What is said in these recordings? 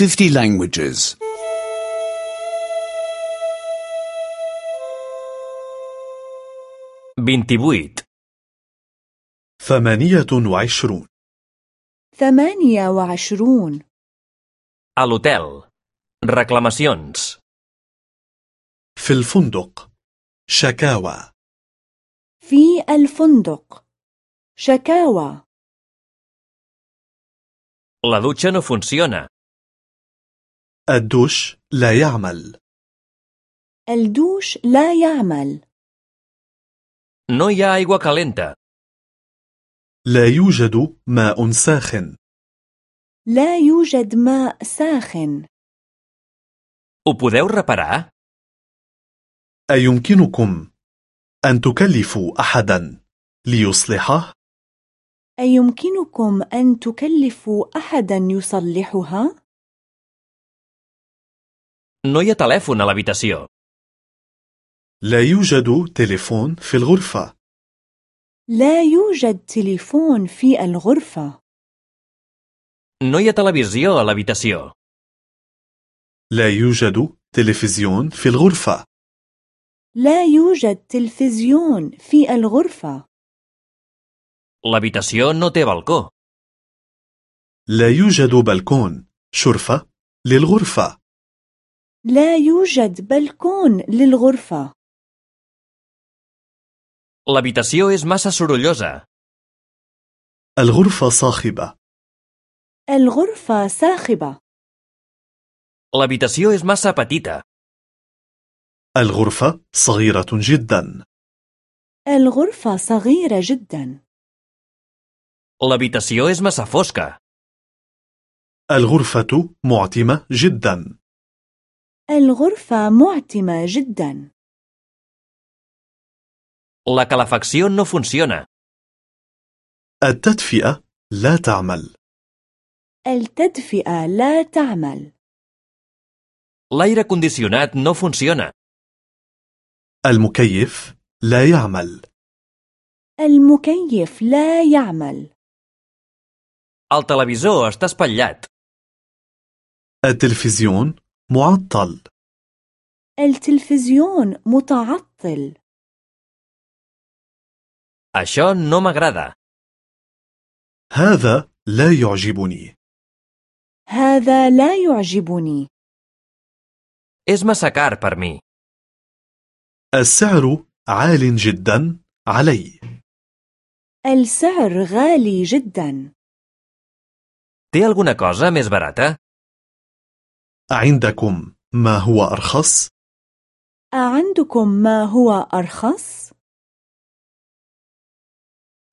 50 languages. 28. ثمانية وعشرون ثمانية وعشرون A l'hotel. Reclamacions. في الفندق شكاوى في الفندق شكاوى La dutxa no funciona. الدوش لا يعمل الدوش لا يعمل No hi ha aigua calenta. لا يوجد ماء ساخن لا يوجد ماء ساخن Ho podeu reparar? أيمكنكم أن تكلفوا أحدا ليصلحه؟ أيمكنكم أن تكلفوا أحدا يصلحها؟ No hi ha telèfon a l'habitació. لا يوجد تليفون في الغرفة لا يوجد تليفون في الغرفة No hi ha televisió a l'habitació. لا يوجد تلفزيون في الغرفة لا يوجد تلفزيون في الغرفة L'habitació no té balcó. لا يوجد بلكون شرفة للغرفة لا يوجد بلكون للغرفة L'habitació és massa sorollosa. الغرفة صاخبة الغرفة صاخبة L'habitació és massa petita. الغرفة صغيرة جدا الغرفة صغيرة جدا L'habitació és massa fosca. الغرفة معتمة جدا الغرفة معتمة جدا La calefacció no funciona. التدفئة لا تعمل التدفئة لا تعمل L'aire condicionat no funciona. المكيف لا يعمل المكيف لا يعمل El televisor està espatllat. التلفزيون معطل التلفزيون متعطل Això no m'agrada. هذا لا يعجبني هذا لا يعجبني És massa car per mi. السعر عال جدا علي السعر غالي جدا Té alguna cosa més barata? عندكم ما هو أرخص؟ أعندكم ما هو أرخص؟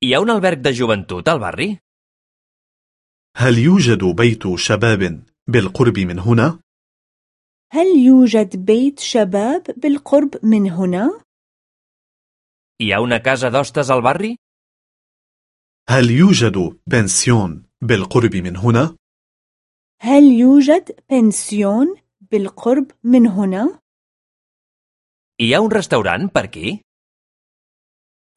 Hi ha un alberg de joventut al barri? هل يوجد بيت شباب بالقرب من هنا؟ هل يوجد بيت شباب بالقرب من هنا؟ Hi ha una casa d'hostes al barri? هل يوجد بنسيون بالقرب من هنا؟ هل يوجد بنسيون بالقرب من هنا؟ Hi ha un restaurant per aquí?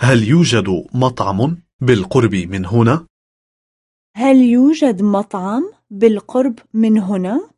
هل يوجد مطعم بالقرب من هنا؟ هل يوجد مطعم بالقرب من هنا؟